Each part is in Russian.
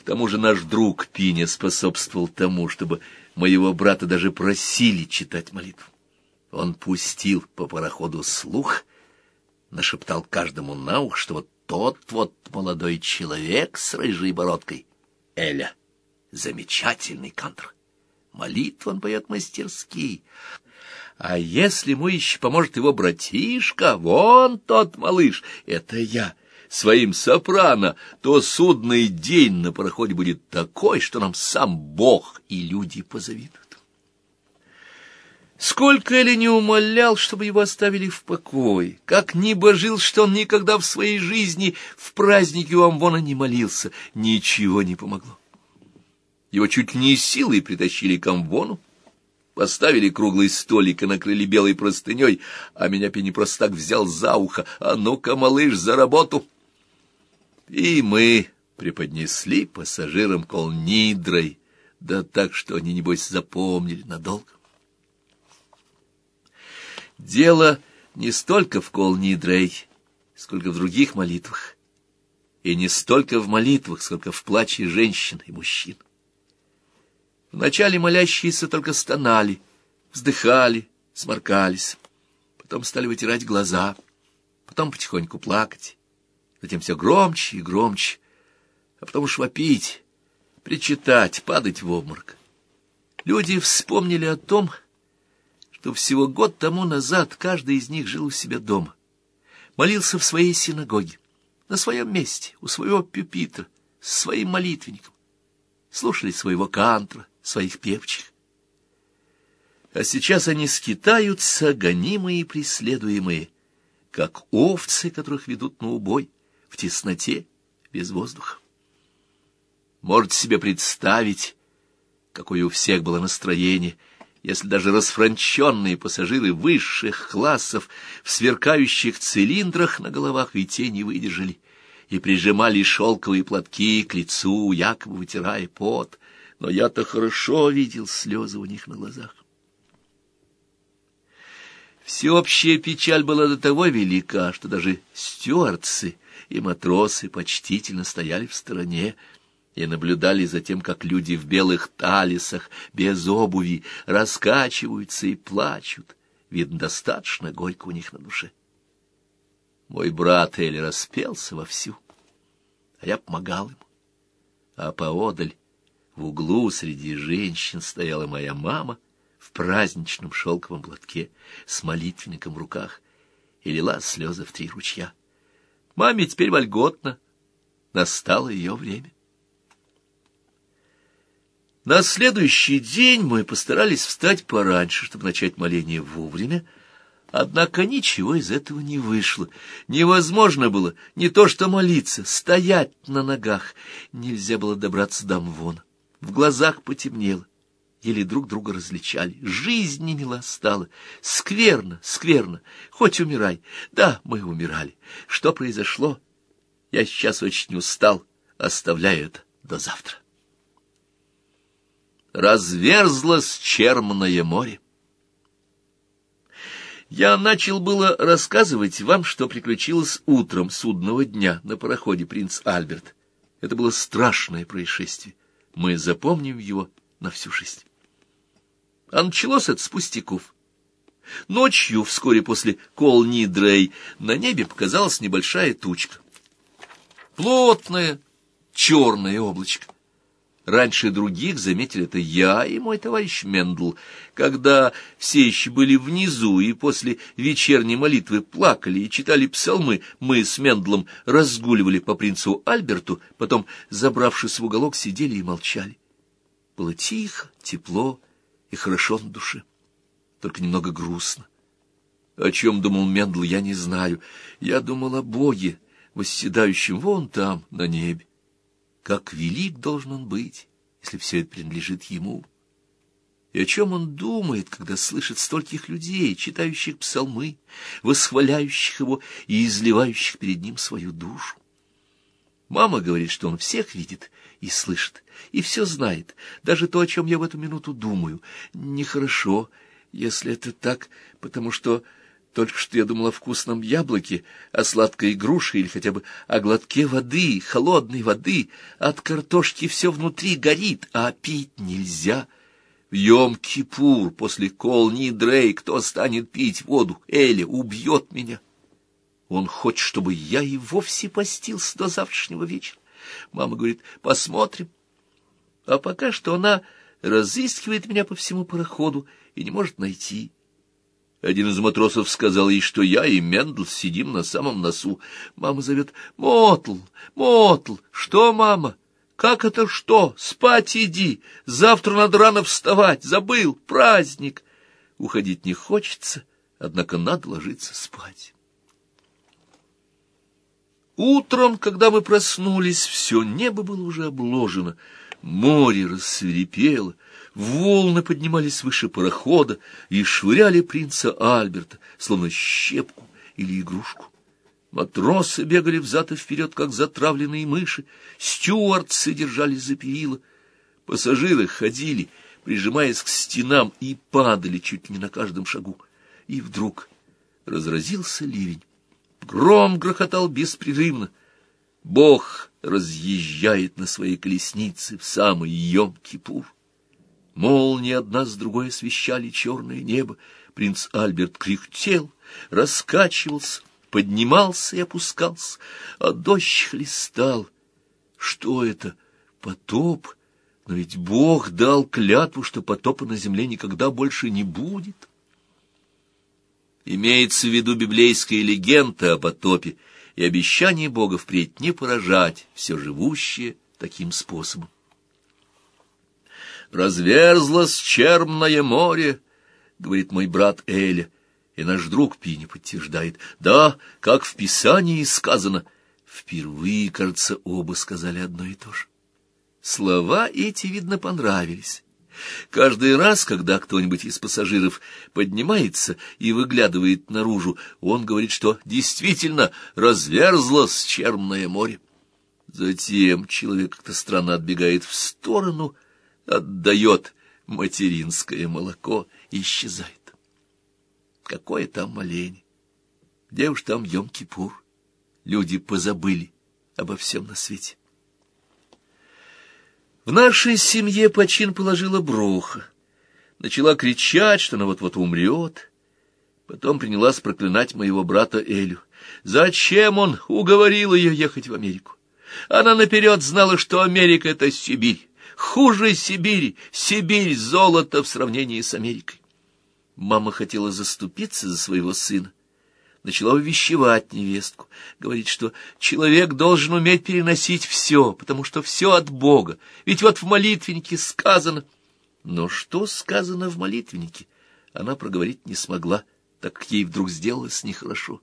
К тому же наш друг Пиня способствовал тому, чтобы моего брата даже просили читать молитву. Он пустил по пароходу слух, нашептал каждому на ух, что вот тот вот молодой человек с рыжей бородкой, Эля, замечательный кантр. Молитву он поет мастерски. А если ему еще поможет его братишка, вон тот малыш, это я, своим сопрано, то судный день на пароходе будет такой, что нам сам Бог и люди позавидуют. Сколько Эли не умолял, чтобы его оставили в покое, как ни божил, что он никогда в своей жизни в празднике у Амвона не молился, ничего не помогло. Его чуть не силой притащили к Амвону, поставили круглый столик и накрыли белой простыней, а меня Пенепростак взял за ухо, «А ну-ка, малыш, за работу!» И мы преподнесли пассажирам кол нидрой, да так, что они, небось, запомнили надолго. Дело не столько в кол нидрей, сколько в других молитвах, и не столько в молитвах, сколько в плаче женщин и мужчин. Вначале молящиеся только стонали, вздыхали, сморкались, потом стали вытирать глаза, потом потихоньку плакать, затем все громче и громче, а потом уж вопить, причитать, падать в обморок. Люди вспомнили о том, что всего год тому назад каждый из них жил у себя дома, молился в своей синагоге, на своем месте, у своего пюпитра, с своим молитвенником, слушали своего кантра, своих певчих. А сейчас они скитаются, гонимые и преследуемые, как овцы, которых ведут на убой, в тесноте, без воздуха. Можете себе представить, какое у всех было настроение, если даже расфранченные пассажиры высших классов в сверкающих цилиндрах на головах ведь не выдержали и прижимали шелковые платки к лицу, якобы вытирая пот, но я-то хорошо видел слезы у них на глазах. Всеобщая печаль была до того велика, что даже стюардсы и матросы почтительно стояли в стороне и наблюдали за тем, как люди в белых талисах, без обуви, раскачиваются и плачут. Видно, достаточно горько у них на душе. Мой брат Эль распелся вовсю, а я помогал ему. А поодаль в углу среди женщин стояла моя мама в праздничном шелковом платке с молитвенником в руках и лила слезы в три ручья. Маме теперь вольготно, настало ее время. На следующий день мы постарались встать пораньше, чтобы начать моление вовремя, Однако ничего из этого не вышло. Невозможно было не то что молиться, стоять на ногах. Нельзя было добраться до Амвона в глазах потемнело, еле друг друга различали. Жизнь не мила стала. Скверно, скверно, хоть умирай. Да, мы умирали. Что произошло? Я сейчас очень устал, оставляю это до завтра. Разверзлось черное море. Я начал было рассказывать вам, что приключилось утром судного дня на пароходе «Принц Альберт». Это было страшное происшествие мы запомним его на всю жизнь. А началось это с пустяков. Ночью, вскоре после Кол-Нидрей, на небе показалась небольшая тучка. Плотное черное облачко. Раньше других заметили это я и мой товарищ Мендл, когда все еще были внизу и после вечерней молитвы плакали и читали псалмы, мы с Мендлом разгуливали по принцу Альберту, потом, забравшись в уголок, сидели и молчали. Было тихо, тепло и хорошо на душе, только немного грустно. О чем думал Мендл, я не знаю. Я думал о Боге, восседающем вон там, на небе. Как велик должен он быть, если все это принадлежит ему? И о чем он думает, когда слышит стольких людей, читающих псалмы, восхваляющих его и изливающих перед ним свою душу? Мама говорит, что он всех видит и слышит, и все знает, даже то, о чем я в эту минуту думаю. Нехорошо, если это так, потому что Только что я думала о вкусном яблоке, о сладкой груше или хотя бы о глотке воды, холодной воды. От картошки все внутри горит, а пить нельзя. В Йом-Кипур после Колни Дрей кто станет пить воду? Эля убьет меня. Он хочет, чтобы я и вовсе постился до завтрашнего вечера. Мама говорит, посмотрим. А пока что она разыскивает меня по всему пароходу и не может найти. Один из матросов сказал ей, что я и Мендл сидим на самом носу. Мама зовет «Мотл! Мотл! Что, мама? Как это что? Спать иди! Завтра надо рано вставать! Забыл! Праздник!» Уходить не хочется, однако надо ложиться спать. Утром, когда мы проснулись, все небо было уже обложено, море рассверепело, волны поднимались выше парохода и швыряли принца Альберта, словно щепку или игрушку. Матросы бегали взад и вперед, как затравленные мыши, стюардсы держались за перила, пассажиры ходили, прижимаясь к стенам, и падали чуть ли не на каждом шагу. И вдруг разразился ливень. Гром грохотал беспрерывно. Бог разъезжает на своей колеснице в самый Йом-Кипур. Молнии одна с другой освещали черное небо. Принц Альберт кряхтел, раскачивался, поднимался и опускался, а дождь хлестал. Что это? Потоп? Но ведь Бог дал клятву, что потопа на земле никогда больше не будет. Имеется в виду библейская легенда о потопе и обещание Бога впредь не поражать все живущее таким способом. «Разверзлось черное море», — говорит мой брат Эля, и наш друг Пини подтверждает. «Да, как в Писании сказано». Впервые, кажется, оба сказали одно и то же. Слова эти, видно, понравились. Каждый раз, когда кто-нибудь из пассажиров поднимается и выглядывает наружу, он говорит, что действительно разверзлось черное море. Затем человек как-то странно отбегает в сторону, отдает материнское молоко и исчезает. Какое там моление? Где уж там Йом-Кипур? Люди позабыли обо всем на свете. В нашей семье почин положила броха. Начала кричать, что она вот-вот умрет. Потом принялась проклинать моего брата Элю. Зачем он уговорил ее ехать в Америку? Она наперед знала, что Америка — это Сибирь. Хуже Сибири. Сибирь — золото в сравнении с Америкой. Мама хотела заступиться за своего сына начала увещевать невестку, говорить, что человек должен уметь переносить все, потому что все от Бога, ведь вот в молитвеннике сказано... Но что сказано в молитвеннике, она проговорить не смогла, так как ей вдруг сделалось нехорошо.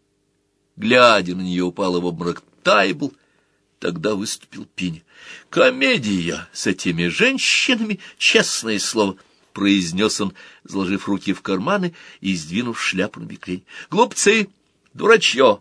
Глядя на нее, упала в обморок Тайбл, тогда выступил Пиня. «Комедия с этими женщинами, честное слово!» — произнес он, заложив руки в карманы и сдвинув шляпу на бекрень. «Глупцы! Дурачье!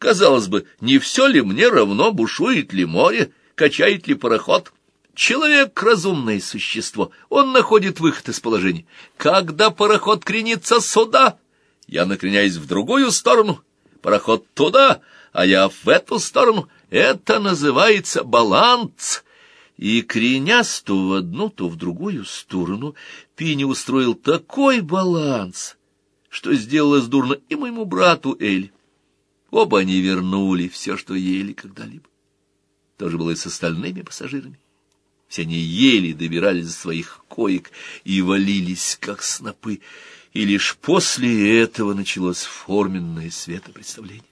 Казалось бы, не все ли мне равно, бушует ли море, качает ли пароход? Человек — разумное существо, он находит выход из положения. Когда пароход кренится сюда, я накреняюсь в другую сторону, пароход туда, а я в эту сторону. Это называется баланс. И, кренясь то в одну, то в другую сторону, Пини устроил такой баланс — что сделалось дурно и моему брату Эль. Оба они вернули все, что ели когда-либо. То же было и с остальными пассажирами. Все они ели, добирались до своих коек и валились, как снопы, и лишь после этого началось форменное светопредставление.